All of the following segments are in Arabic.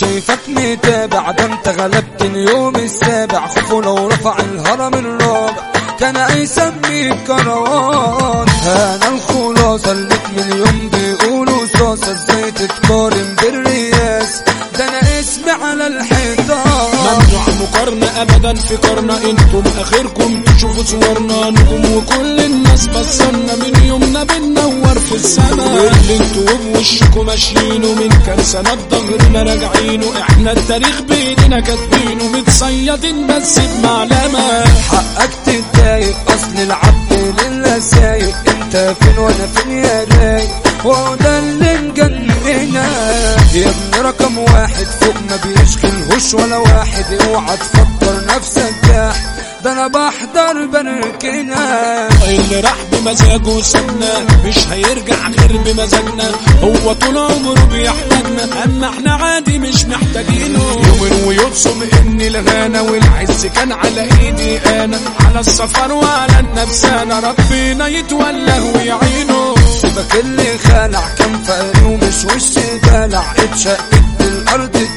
شايفك متابع ده انت غلبتني يوم السابع. خوفه لو رفع الهرم الرابع كان هيسمي الكروان. أنا الخلاصة اللي من يوم بيقولوا صاصة إزاي تتقارن بالرياس ده أنا اسمي على الحيطان ممنوع مقارنة ابدا في قرنا إنتم آخركم تشوفوا صورنا. نجوم وكل الناس بصرنا. من يومنا بننور في السماء. واللي أنتوا بوشكم ماشيينه من كام سنة ظهرنا راجعينه إحنا التاريخ بيننا كاتبينه متصيدين بس بمعلمة. حقك تتضايق. أصل العبد لله سايق. أنت فين وأنا فين يا رايق؟ وهو ده اللي مجننا يا ابن رقم واحد فوق ما بيشغلهوش ولا واحد اوعى تفكر نفسك جاح ده أنا بحضر بركنا. اللي راح بمزاجه سابنا مش هيرجع غير بمزاجنا. هو طول عمره بيحتاجنا أما إحنا عادي مش محتاجينه. يوم ويبصم ان الغنى والعز كان على إيدي أنا. على السفر وعلى النفسانة ربنا يتوله ويعينه. سيبك اللي خلع كان فقري ومش وش دلع اتشقت الأرض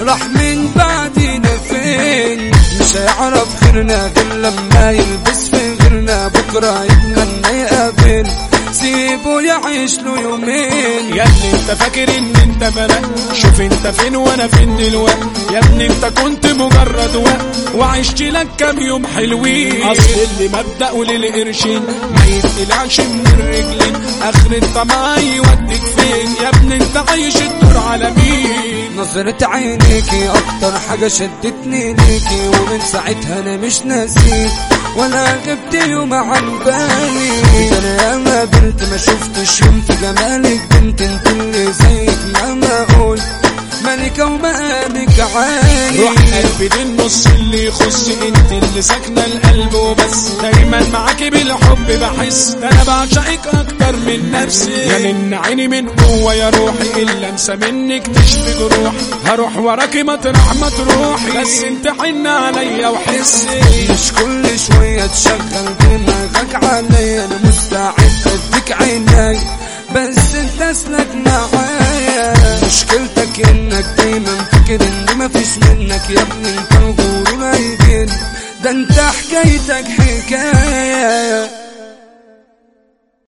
راح من بعدينا فين؟ مش هيعرف غيرنا غير لما يلبس في غيرنا. بكرة يتمنى يقابل سيبه يعيش له يومين. يا ابني انت فاكر إن انت بلد شوف انت فين وأنا فين دلوقتي. يا ابني انت كنت مجرد وقت. وعشت لك كام يوم حلوين. أصل اللي مبدأه للقرشين ما يتقلعش من الرجلين. آخر الطمع يوديك فين؟ يا ابني انت عايش الدور على مين؟ نظرة عينيكي أكتر حاجة شدتني ليكي ومن ساعتها أنا مش ناسيك ولا غبت يوم عن بالي أنا ياما قابلت ما شفتش يوم في جمالك بنت انت ملكة ومقامك عالي. روح قلبي دي النص اللي يخص إنت اللي ساكنة القلب وبس. دايما معاكي بالحب بحس. ده أنا بعشقك أكتر من نفسي. يا من عيني من جوه يا روحي إلا انسى منك تشفي جروحي هروح وراكي مطرح ما تروحي بس انت حن عليا وحسي مش كل شوية تشغل دماغك عليا أنا مستعد أديك عيني. بس انت أسلك معايا انك دايما فاكر ان مفيش منك يا ابني انت الغرور هيجن ده انت حكايتك حكاية.